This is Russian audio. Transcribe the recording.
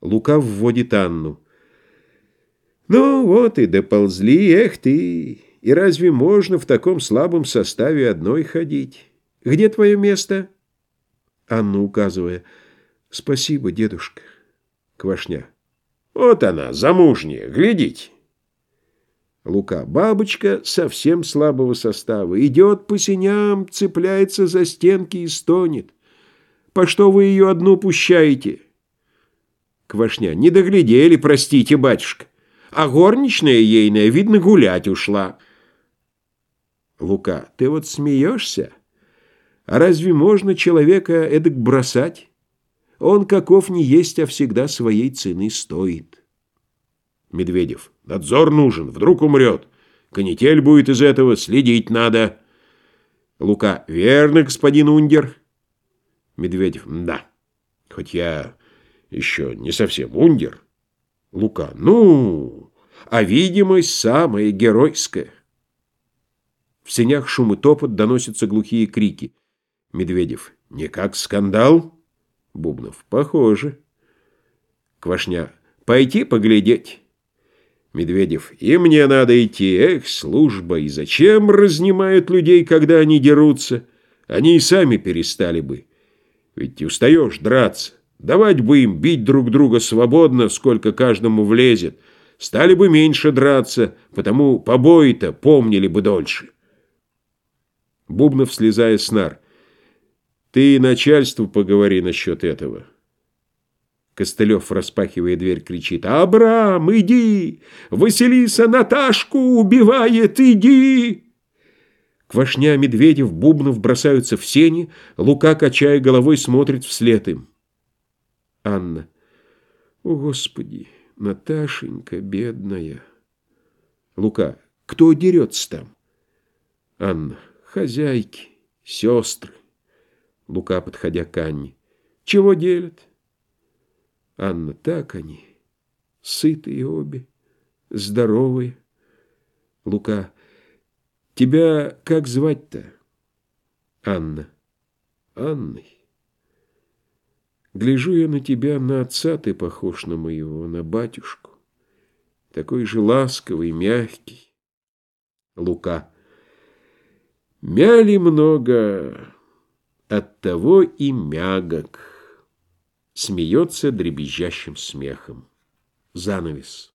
Лука вводит Анну. «Ну вот и доползли, эх ты! И разве можно в таком слабом составе одной ходить? Где твое место?» Анна, указывая. «Спасибо, дедушка». Квашня. «Вот она, замужняя, глядите!» Лука. Бабочка совсем слабого состава. Идет по синям, цепляется за стенки и стонет. По что вы ее одну пущаете?» Квашня. «Не доглядели, простите, батюшка. А горничная ейная, видно, гулять ушла». Лука. «Ты вот смеешься? А разве можно человека эдак бросать? Он каков не есть, а всегда своей цены стоит». Медведев. «Надзор нужен, вдруг умрет. Канитель будет из этого, следить надо». Лука. «Верно, господин Ундер». Медведев. «Да, хоть я еще не совсем ундер. Лука. Ну, а видимость самая геройская. В сенях шум и топот, доносятся глухие крики. Медведев. Не как скандал? Бубнов. Похоже. Квашня. Пойти поглядеть. Медведев. И мне надо идти. Эх, служба. И зачем разнимают людей, когда они дерутся? Они и сами перестали бы. Ведь устаешь драться. Давать бы им бить друг друга свободно, сколько каждому влезет. Стали бы меньше драться, потому побои-то помнили бы дольше. Бубнов, слезая с нар. Ты начальству поговори насчет этого. Костылев, распахивая дверь, кричит. «Абрам, иди! Василиса Наташку убивает, иди!» Квашня, Медведев, Бубнов бросаются в сени, Лука, качая головой, смотрит вслед им. Анна. О, Господи, Наташенька, бедная. Лука. Кто дерется там? Анна. Хозяйки, сестры. Лука, подходя к Анне. Чего делят? Анна. Так они. Сытые обе, здоровые. Лука. Тебя как звать-то? Анна. Анной. Гляжу я на тебя, на отца ты похож на моего, на батюшку. Такой же ласковый, мягкий. Лука. Мяли много, от того и мягок. Смеется дребезжащим смехом. Занавес.